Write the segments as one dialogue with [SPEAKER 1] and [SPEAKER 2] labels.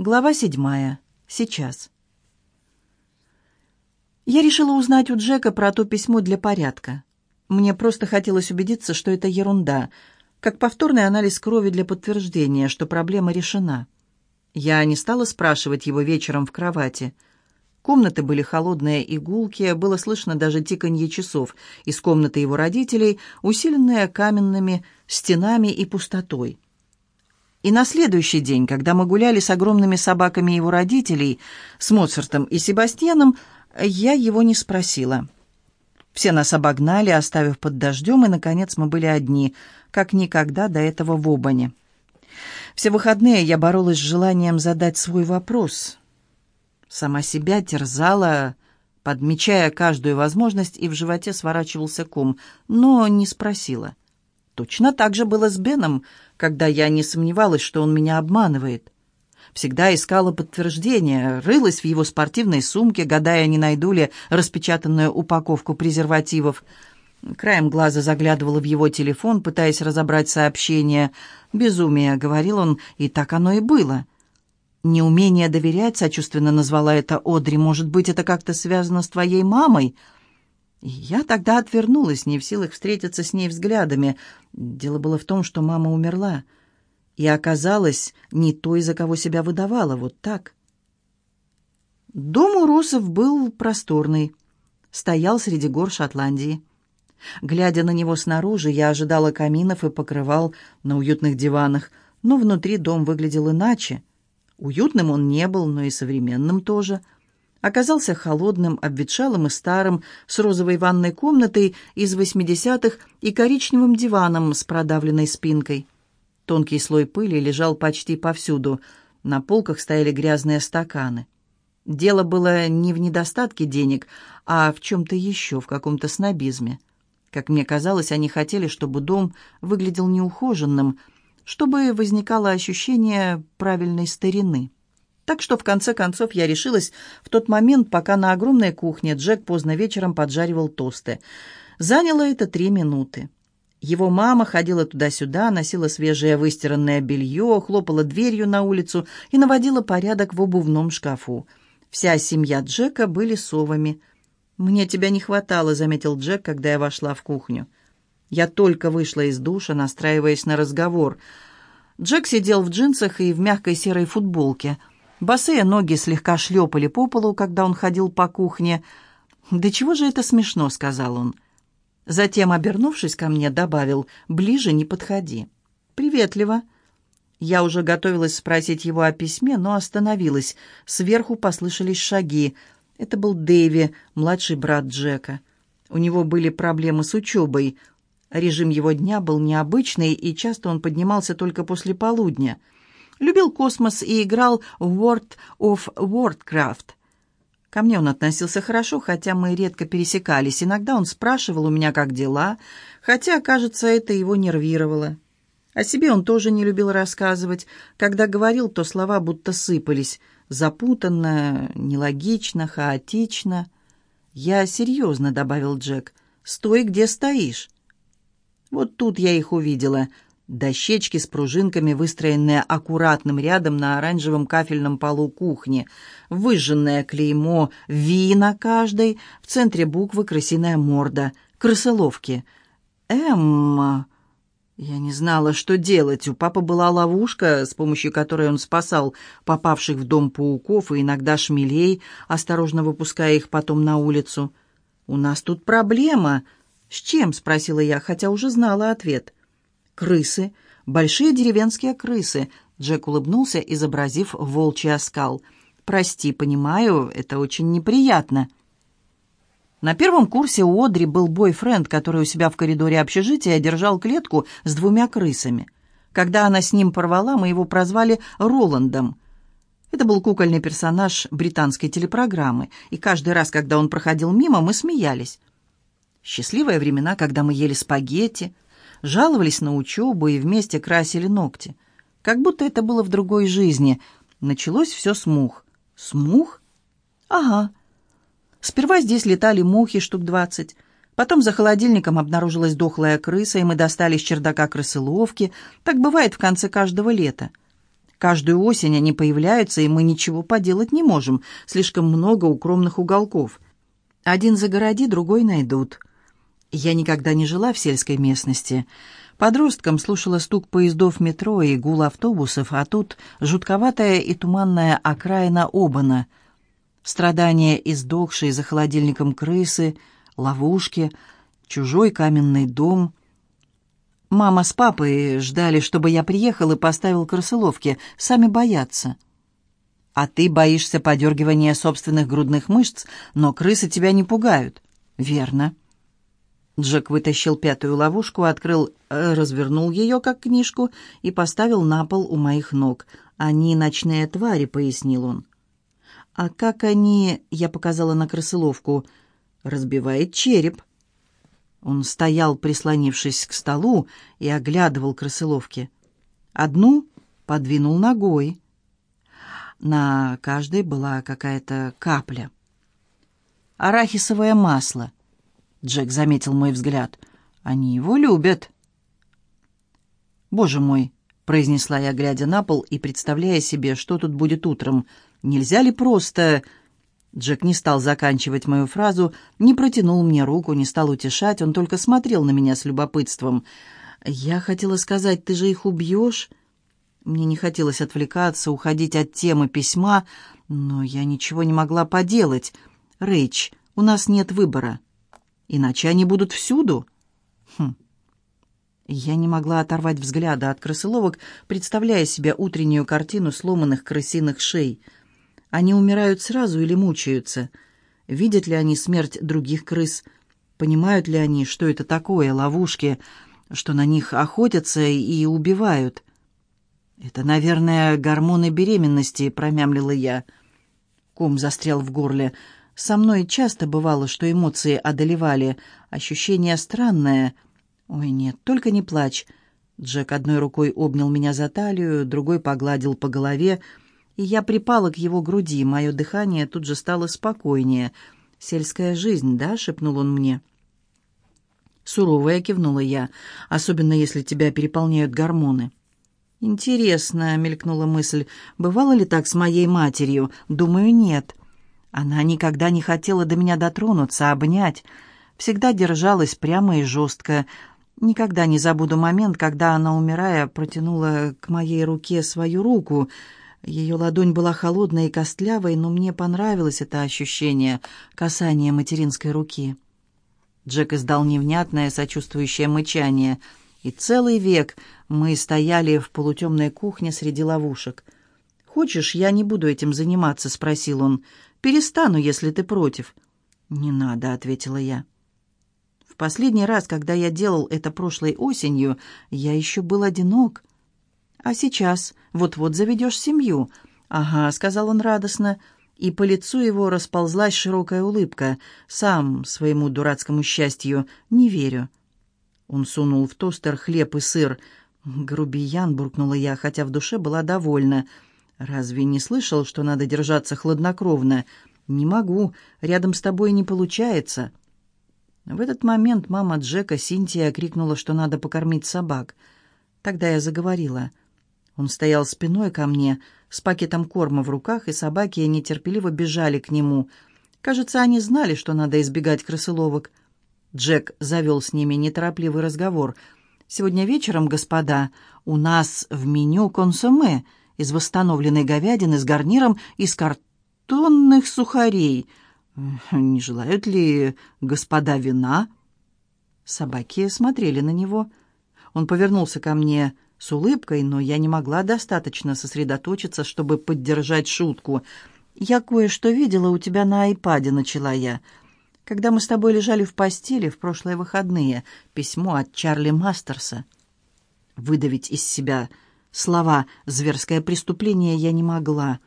[SPEAKER 1] Глава седьмая. Сейчас. Я решила узнать у Джека про то письмо для порядка. Мне просто хотелось убедиться, что это ерунда, как повторный анализ крови для подтверждения, что проблема решена. Я не стала спрашивать его вечером в кровати. Комнаты были холодные и гулкие, было слышно даже тиканье часов из комнаты его родителей, усиленные каменными стенами и пустотой. И на следующий день, когда мы гуляли с огромными собаками его родителей, с Моцартом и Себастьяном, я его не спросила. Все нас обогнали, оставив под дождем, и, наконец, мы были одни, как никогда до этого в Обане. Все выходные я боролась с желанием задать свой вопрос. Сама себя терзала, подмечая каждую возможность, и в животе сворачивался ком, но не спросила. Точно так же было с Беном, когда я не сомневалась, что он меня обманывает. Всегда искала подтверждение, рылась в его спортивной сумке, гадая, не найду ли распечатанную упаковку презервативов. Краем глаза заглядывала в его телефон, пытаясь разобрать сообщение. «Безумие», — говорил он, и так оно и было. «Неумение доверять», — сочувственно назвала это Одри, «может быть, это как-то связано с твоей мамой?» Я тогда отвернулась, не в силах встретиться с ней взглядами. Дело было в том, что мама умерла. И оказалась не той, за кого себя выдавала, вот так. Дом у Русов был просторный, стоял среди гор Шотландии. Глядя на него снаружи, я ожидала каминов и покрывал на уютных диванах, но внутри дом выглядел иначе. Уютным он не был, но и современным тоже — оказался холодным, обветшалым и старым, с розовой ванной комнатой из восьмидесятых и коричневым диваном с продавленной спинкой. Тонкий слой пыли лежал почти повсюду. На полках стояли грязные стаканы. Дело было не в недостатке денег, а в чем-то еще, в каком-то снобизме. Как мне казалось, они хотели, чтобы дом выглядел неухоженным, чтобы возникало ощущение правильной старины. Так что в конце концов я решилась в тот момент, пока на огромной кухне Джек поздно вечером поджаривал тосты. Заняло это три минуты. Его мама ходила туда-сюда, носила свежее выстиранное белье, хлопала дверью на улицу и наводила порядок в обувном шкафу. Вся семья Джека были совами. «Мне тебя не хватало», — заметил Джек, когда я вошла в кухню. Я только вышла из душа, настраиваясь на разговор. Джек сидел в джинсах и в мягкой серой футболке — Босые ноги слегка шлепали по полу, когда он ходил по кухне. «Да чего же это смешно?» — сказал он. Затем, обернувшись ко мне, добавил «Ближе не подходи». «Приветливо». Я уже готовилась спросить его о письме, но остановилась. Сверху послышались шаги. Это был Дэви, младший брат Джека. У него были проблемы с учебой. Режим его дня был необычный, и часто он поднимался только после полудня — любил космос и играл в World of Warcraft. Ко мне он относился хорошо, хотя мы редко пересекались. Иногда он спрашивал у меня, как дела, хотя, кажется, это его нервировало. О себе он тоже не любил рассказывать. Когда говорил, то слова будто сыпались. Запутанно, нелогично, хаотично. «Я серьезно», — добавил Джек. «Стой, где стоишь». Вот тут я их увидела — Дощечки с пружинками, выстроенные аккуратным рядом на оранжевом кафельном полу кухни. Выжженное клеймо «Ви» на каждой, в центре буквы крысиная морда, крысоловки. «Эмма...» Я не знала, что делать. У папы была ловушка, с помощью которой он спасал попавших в дом пауков и иногда шмелей, осторожно выпуская их потом на улицу. «У нас тут проблема». «С чем?» — спросила я, хотя уже знала ответ. «Крысы. Большие деревенские крысы», — Джек улыбнулся, изобразив волчий оскал. «Прости, понимаю, это очень неприятно». На первом курсе у Одри был бойфренд, который у себя в коридоре общежития держал клетку с двумя крысами. Когда она с ним порвала, мы его прозвали Роландом. Это был кукольный персонаж британской телепрограммы, и каждый раз, когда он проходил мимо, мы смеялись. Счастливые времена, когда мы ели спагетти — жаловались на учебу и вместе красили ногти. Как будто это было в другой жизни. Началось все с мух. С мух? Ага. Сперва здесь летали мухи штук двадцать. Потом за холодильником обнаружилась дохлая крыса, и мы достали с чердака крысыловки. Так бывает в конце каждого лета. Каждую осень они появляются, и мы ничего поделать не можем. Слишком много укромных уголков. Один загороди, другой найдут. Я никогда не жила в сельской местности. Подростком слушала стук поездов метро и гул автобусов, а тут жутковатая и туманная окраина Обана. Страдания издохшие за холодильником крысы, ловушки, чужой каменный дом. Мама с папой ждали, чтобы я приехал и поставил крысоловки. Сами боятся. А ты боишься подергивания собственных грудных мышц, но крысы тебя не пугают. Верно. Джек вытащил пятую ловушку, открыл, э, развернул ее, как книжку, и поставил на пол у моих ног. «Они ночные твари», — пояснил он. «А как они...» — я показала на крысыловку. «Разбивает череп». Он стоял, прислонившись к столу, и оглядывал крысыловки. Одну подвинул ногой. На каждой была какая-то капля. «Арахисовое масло», Джек заметил мой взгляд. «Они его любят». «Боже мой!» — произнесла я, глядя на пол и представляя себе, что тут будет утром. «Нельзя ли просто...» Джек не стал заканчивать мою фразу, не протянул мне руку, не стал утешать, он только смотрел на меня с любопытством. «Я хотела сказать, ты же их убьешь?» Мне не хотелось отвлекаться, уходить от темы письма, но я ничего не могла поделать. «Рэйч, у нас нет выбора». Иначе они будут всюду. Хм. Я не могла оторвать взгляда от крысоловок, представляя себе утреннюю картину сломанных крысиных шей. Они умирают сразу или мучаются? Видят ли они смерть других крыс? Понимают ли они, что это такое, ловушки, что на них охотятся и убивают? «Это, наверное, гормоны беременности», — промямлила я. Ком застрял в горле. Со мной часто бывало, что эмоции одолевали. Ощущение странное. «Ой, нет, только не плачь». Джек одной рукой обнял меня за талию, другой погладил по голове, и я припала к его груди. Мое дыхание тут же стало спокойнее. «Сельская жизнь, да?» — шепнул он мне. Суровая кивнула я, особенно если тебя переполняют гормоны. «Интересно», — мелькнула мысль, — «бывало ли так с моей матерью? Думаю, нет. Она никогда не хотела до меня дотронуться, обнять. Всегда держалась прямо и жестко. Никогда не забуду момент, когда она, умирая, протянула к моей руке свою руку. Ее ладонь была холодной и костлявой, но мне понравилось это ощущение касания материнской руки. Джек издал невнятное сочувствующее мычание. И целый век мы стояли в полутемной кухне среди ловушек. «Хочешь, я не буду этим заниматься?» — спросил он. Перестану, если ты против». «Не надо», — ответила я. В последний раз, когда я делал это прошлой осенью, я еще был одинок. А сейчас вот-вот заведешь семью. «Ага», — сказал он радостно, и по лицу его расползлась широкая улыбка. «Сам своему дурацкому счастью не верю». Он сунул в тостер хлеб и сыр. «Грубиян», — буркнула я, хотя в душе была довольна — «Разве не слышал, что надо держаться хладнокровно? Не могу, рядом с тобой не получается». В этот момент мама Джека, Синтия, крикнула, что надо покормить собак. Тогда я заговорила. Он стоял спиной ко мне, с пакетом корма в руках, и собаки нетерпеливо бежали к нему. Кажется, они знали, что надо избегать крысоловок. Джек завел с ними неторопливый разговор. «Сегодня вечером, господа, у нас в меню консоме», из восстановленной говядины с гарниром из картонных сухарей. Не желают ли господа вина?» Собаки смотрели на него. Он повернулся ко мне с улыбкой, но я не могла достаточно сосредоточиться, чтобы поддержать шутку. «Я кое-что видела у тебя на айпаде», — начала я. «Когда мы с тобой лежали в постели в прошлые выходные, письмо от Чарли Мастерса». Выдавить из себя Слова «зверское преступление» я не могла.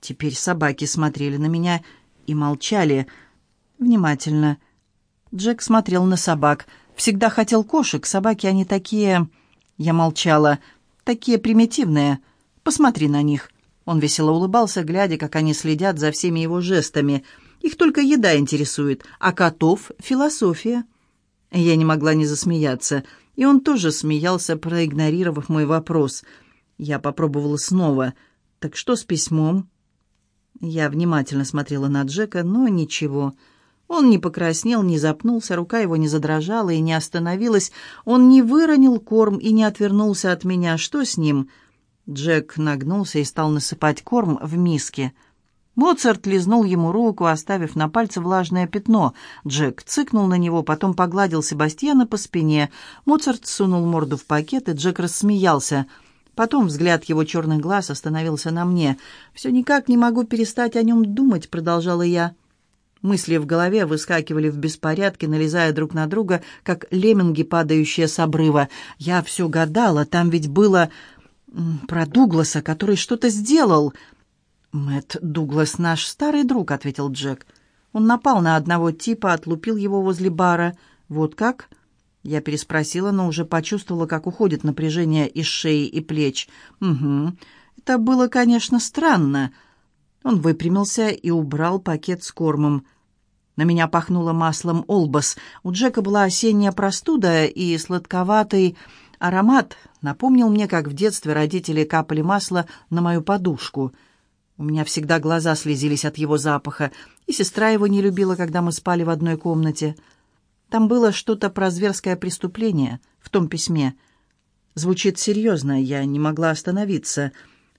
[SPEAKER 1] Теперь собаки смотрели на меня и молчали внимательно. Джек смотрел на собак. Всегда хотел кошек, собаки они такие... Я молчала. Такие примитивные. Посмотри на них. Он весело улыбался, глядя, как они следят за всеми его жестами. Их только еда интересует, а котов — философия. Я не могла не засмеяться и он тоже смеялся, проигнорировав мой вопрос. Я попробовала снова. «Так что с письмом?» Я внимательно смотрела на Джека, но ничего. Он не покраснел, не запнулся, рука его не задрожала и не остановилась. Он не выронил корм и не отвернулся от меня. Что с ним?» Джек нагнулся и стал насыпать корм в миске. Моцарт лизнул ему руку, оставив на пальце влажное пятно. Джек цыкнул на него, потом погладил Себастьяна по спине. Моцарт сунул морду в пакет, и Джек рассмеялся. Потом взгляд его черных глаз остановился на мне. «Все никак не могу перестать о нем думать», — продолжала я. Мысли в голове выскакивали в беспорядке, налезая друг на друга, как лемминги, падающие с обрыва. Я все гадала, там ведь было про Дугласа, который что-то сделал. Мэт Дуглас наш старый друг», — ответил Джек. «Он напал на одного типа, отлупил его возле бара. Вот как?» Я переспросила, но уже почувствовала, как уходит напряжение из шеи и плеч. «Угу. Это было, конечно, странно». Он выпрямился и убрал пакет с кормом. На меня пахнуло маслом олбас. У Джека была осенняя простуда, и сладковатый аромат напомнил мне, как в детстве родители капали масло на мою подушку — у меня всегда глаза слезились от его запаха, и сестра его не любила, когда мы спали в одной комнате. Там было что-то про зверское преступление в том письме. Звучит серьезно, я не могла остановиться.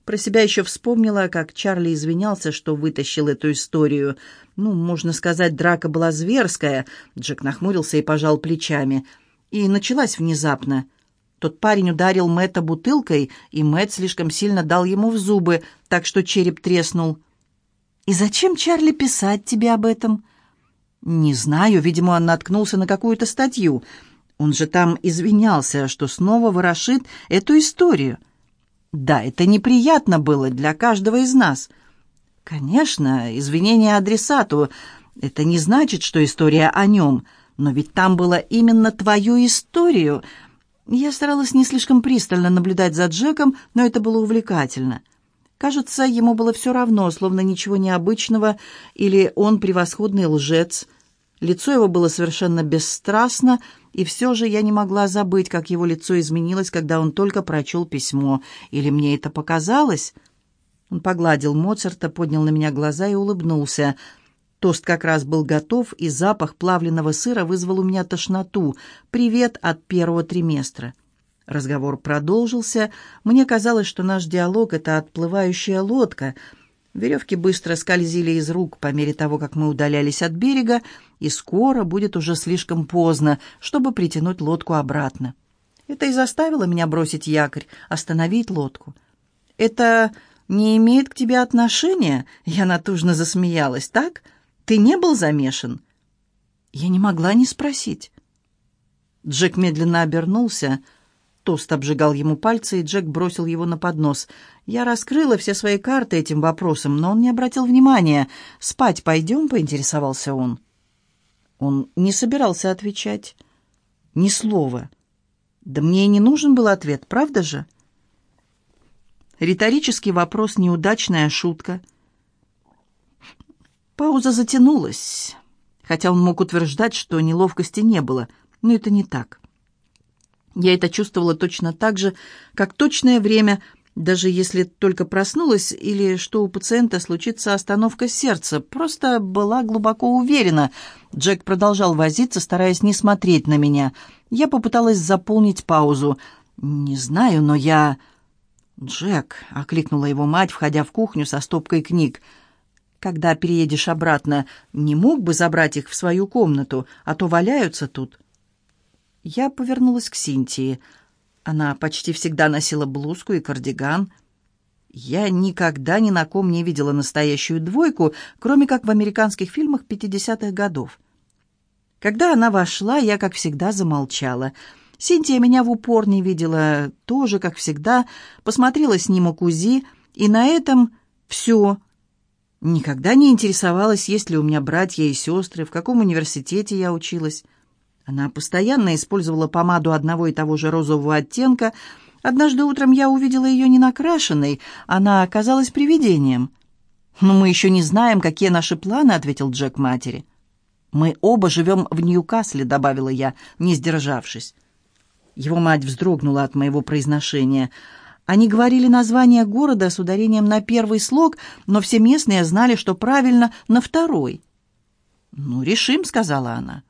[SPEAKER 1] Про себя еще вспомнила, как Чарли извинялся, что вытащил эту историю. Ну, можно сказать, драка была зверская. Джек нахмурился и пожал плечами. И началась внезапно. Тот парень ударил Мэтта бутылкой, и Мэтт слишком сильно дал ему в зубы, так что череп треснул. «И зачем Чарли писать тебе об этом?» «Не знаю, видимо, он наткнулся на какую-то статью. Он же там извинялся, что снова ворошит эту историю. Да, это неприятно было для каждого из нас. Конечно, извинения адресату. Это не значит, что история о нем, но ведь там было именно твою историю», я старалась не слишком пристально наблюдать за Джеком, но это было увлекательно. Кажется, ему было все равно, словно ничего необычного, или он превосходный лжец. Лицо его было совершенно бесстрастно, и все же я не могла забыть, как его лицо изменилось, когда он только прочел письмо. Или мне это показалось? Он погладил Моцарта, поднял на меня глаза и улыбнулся — Тост как раз был готов, и запах плавленного сыра вызвал у меня тошноту. «Привет от первого триместра». Разговор продолжился. Мне казалось, что наш диалог — это отплывающая лодка. Веревки быстро скользили из рук по мере того, как мы удалялись от берега, и скоро будет уже слишком поздно, чтобы притянуть лодку обратно. Это и заставило меня бросить якорь, остановить лодку. «Это не имеет к тебе отношения?» Я натужно засмеялась. «Так?» Ты не был замешан?» Я не могла не спросить. Джек медленно обернулся. Тост обжигал ему пальцы, и Джек бросил его на поднос. Я раскрыла все свои карты этим вопросом, но он не обратил внимания. «Спать пойдем?» — поинтересовался он. Он не собирался отвечать. Ни слова. Да мне и не нужен был ответ, правда же? Риторический вопрос — неудачная шутка — Пауза затянулась, хотя он мог утверждать, что неловкости не было, но это не так. Я это чувствовала точно так же, как точное время, даже если только проснулась или что у пациента случится остановка сердца. Просто была глубоко уверена. Джек продолжал возиться, стараясь не смотреть на меня. Я попыталась заполнить паузу. «Не знаю, но я...» «Джек», — окликнула его мать, входя в кухню со стопкой книг, — когда переедешь обратно, не мог бы забрать их в свою комнату, а то валяются тут?» Я повернулась к Синтии. Она почти всегда носила блузку и кардиган. Я никогда ни на ком не видела настоящую двойку, кроме как в американских фильмах 50-х годов. Когда она вошла, я, как всегда, замолчала. Синтия меня в упор не видела, тоже, как всегда, посмотрела снимок УЗИ, и на этом все — Никогда не интересовалась, есть ли у меня братья и сестры, в каком университете я училась. Она постоянно использовала помаду одного и того же розового оттенка. Однажды утром я увидела ее ненакрашенной. Она оказалась привидением. «Но мы еще не знаем, какие наши планы», — ответил Джек матери. «Мы оба живем в Ньюкасле», — добавила я, не сдержавшись. Его мать вздрогнула от моего произношения. Они говорили название города с ударением на первый слог, но все местные знали, что правильно на второй. «Ну, решим», — сказала она.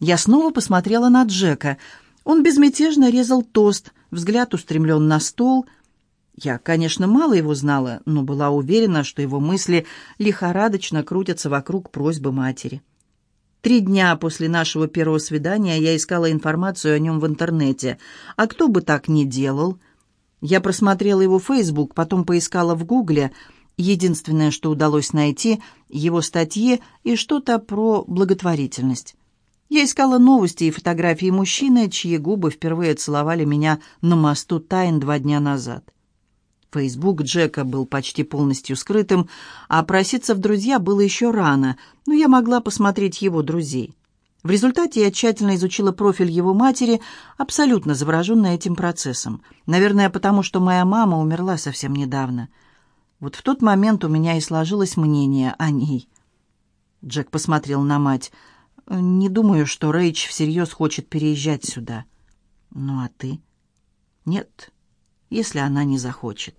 [SPEAKER 1] Я снова посмотрела на Джека. Он безмятежно резал тост, взгляд устремлен на стол. Я, конечно, мало его знала, но была уверена, что его мысли лихорадочно крутятся вокруг просьбы матери. Три дня после нашего первого свидания я искала информацию о нем в интернете. А кто бы так ни делал? Я просмотрела его Facebook, потом поискала в Гугле. Единственное, что удалось найти, его статьи и что-то про благотворительность. Я искала новости и фотографии мужчины, чьи губы впервые целовали меня на мосту Тайн два дня назад. Фейсбук Джека был почти полностью скрытым, а проситься в друзья было еще рано, но я могла посмотреть его друзей. В результате я тщательно изучила профиль его матери, абсолютно завороженная этим процессом. Наверное, потому что моя мама умерла совсем недавно. Вот в тот момент у меня и сложилось мнение о ней. Джек посмотрел на мать – не думаю, что Рэйч всерьез хочет переезжать сюда. Ну а ты? Нет, если она не захочет.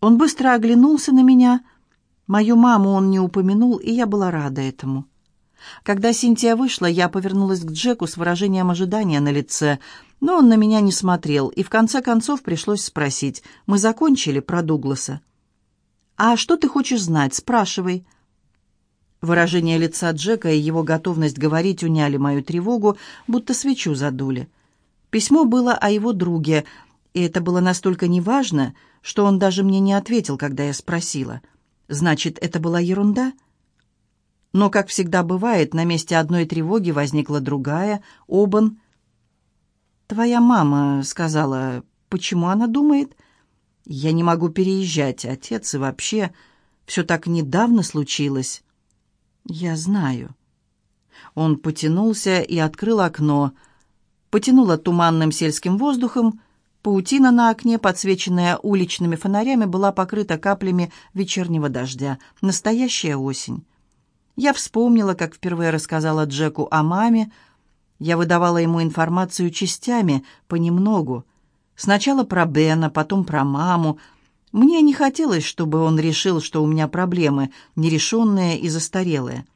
[SPEAKER 1] Он быстро оглянулся на меня. Мою маму он не упомянул, и я была рада этому. Когда Синтия вышла, я повернулась к Джеку с выражением ожидания на лице, но он на меня не смотрел, и в конце концов пришлось спросить. «Мы закончили про Дугласа?» «А что ты хочешь знать? Спрашивай». Выражение лица Джека и его готовность говорить уняли мою тревогу, будто свечу задули. Письмо было о его друге, и это было настолько неважно, что он даже мне не ответил, когда я спросила. «Значит, это была ерунда?» Но, как всегда бывает, на месте одной тревоги возникла другая, Обан. «Твоя мама сказала, почему она думает?» «Я не могу переезжать, отец, и вообще, все так недавно случилось». «Я знаю». Он потянулся и открыл окно. Потянуло туманным сельским воздухом. Паутина на окне, подсвеченная уличными фонарями, была покрыта каплями вечернего дождя. Настоящая осень. Я вспомнила, как впервые рассказала Джеку о маме. Я выдавала ему информацию частями, понемногу. Сначала про Бена, потом про маму, мне не хотелось, чтобы он решил, что у меня проблемы, нерешенные и застарелые.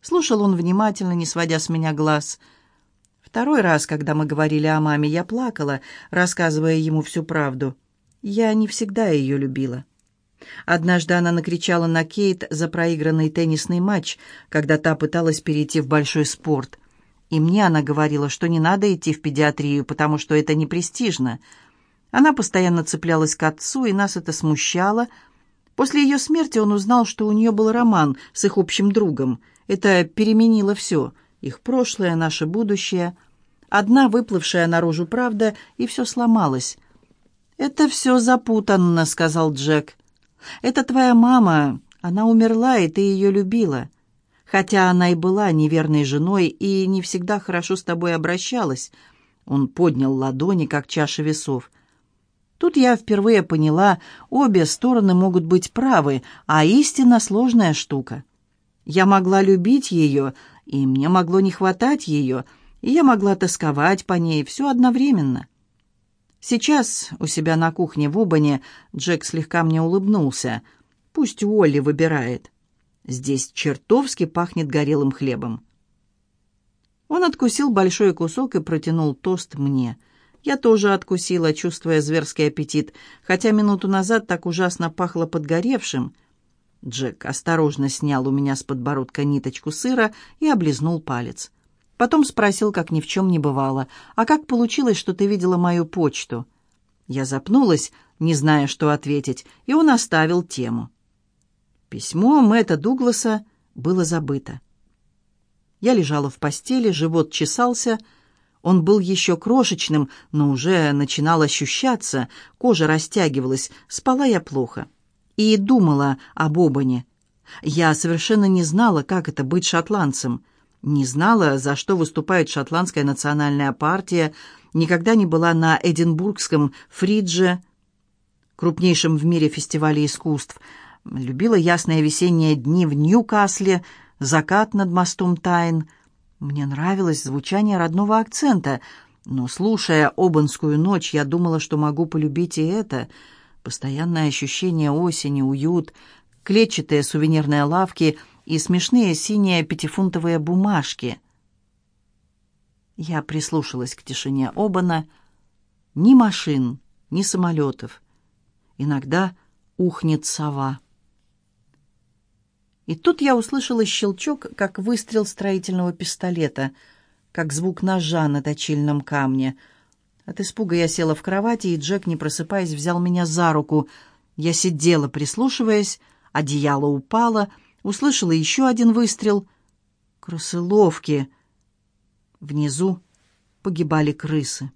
[SPEAKER 1] Слушал он внимательно, не сводя с меня глаз. Второй раз, когда мы говорили о маме, я плакала, рассказывая ему всю правду. Я не всегда ее любила. Однажды она накричала на Кейт за проигранный теннисный матч, когда та пыталась перейти в большой спорт. И мне она говорила, что не надо идти в педиатрию, потому что это не престижно — она постоянно цеплялась к отцу, и нас это смущало. После ее смерти он узнал, что у нее был роман с их общим другом. Это переменило все. Их прошлое, наше будущее. Одна выплывшая наружу правда, и все сломалось. «Это все запутанно», — сказал Джек. «Это твоя мама. Она умерла, и ты ее любила. Хотя она и была неверной женой и не всегда хорошо с тобой обращалась». Он поднял ладони, как чаша весов. Тут я впервые поняла, обе стороны могут быть правы, а истина — сложная штука. Я могла любить ее, и мне могло не хватать ее, и я могла тосковать по ней, все одновременно. Сейчас у себя на кухне в Убане Джек слегка мне улыбнулся. Пусть Уолли выбирает. Здесь чертовски пахнет горелым хлебом. Он откусил большой кусок и протянул тост мне — я тоже откусила, чувствуя зверский аппетит, хотя минуту назад так ужасно пахло подгоревшим. Джек осторожно снял у меня с подбородка ниточку сыра и облизнул палец. Потом спросил, как ни в чем не бывало, «А как получилось, что ты видела мою почту?» Я запнулась, не зная, что ответить, и он оставил тему. Письмо Мэтта Дугласа было забыто. Я лежала в постели, живот чесался — он был еще крошечным, но уже начинал ощущаться, кожа растягивалась, спала я плохо. И думала об Обане. Я совершенно не знала, как это быть шотландцем. Не знала, за что выступает шотландская национальная партия, никогда не была на Эдинбургском фридже, крупнейшем в мире фестивале искусств. Любила ясные весенние дни в Ньюкасле, закат над мостом Тайн — мне нравилось звучание родного акцента, Но, слушая «Обанскую ночь», я думала, что могу полюбить и это. Постоянное ощущение осени, уют, клетчатые сувенирные лавки и смешные синие пятифунтовые бумажки. Я прислушалась к тишине Обана. Ни машин, ни самолетов. Иногда ухнет сова. И тут я услышала щелчок, как выстрел строительного пистолета, как звук ножа на точильном камне. От испуга я села в кровати, и Джек, не просыпаясь, взял меня за руку. Я сидела, прислушиваясь, одеяло упало, услышала еще один выстрел. Крысыловки. Внизу погибали крысы.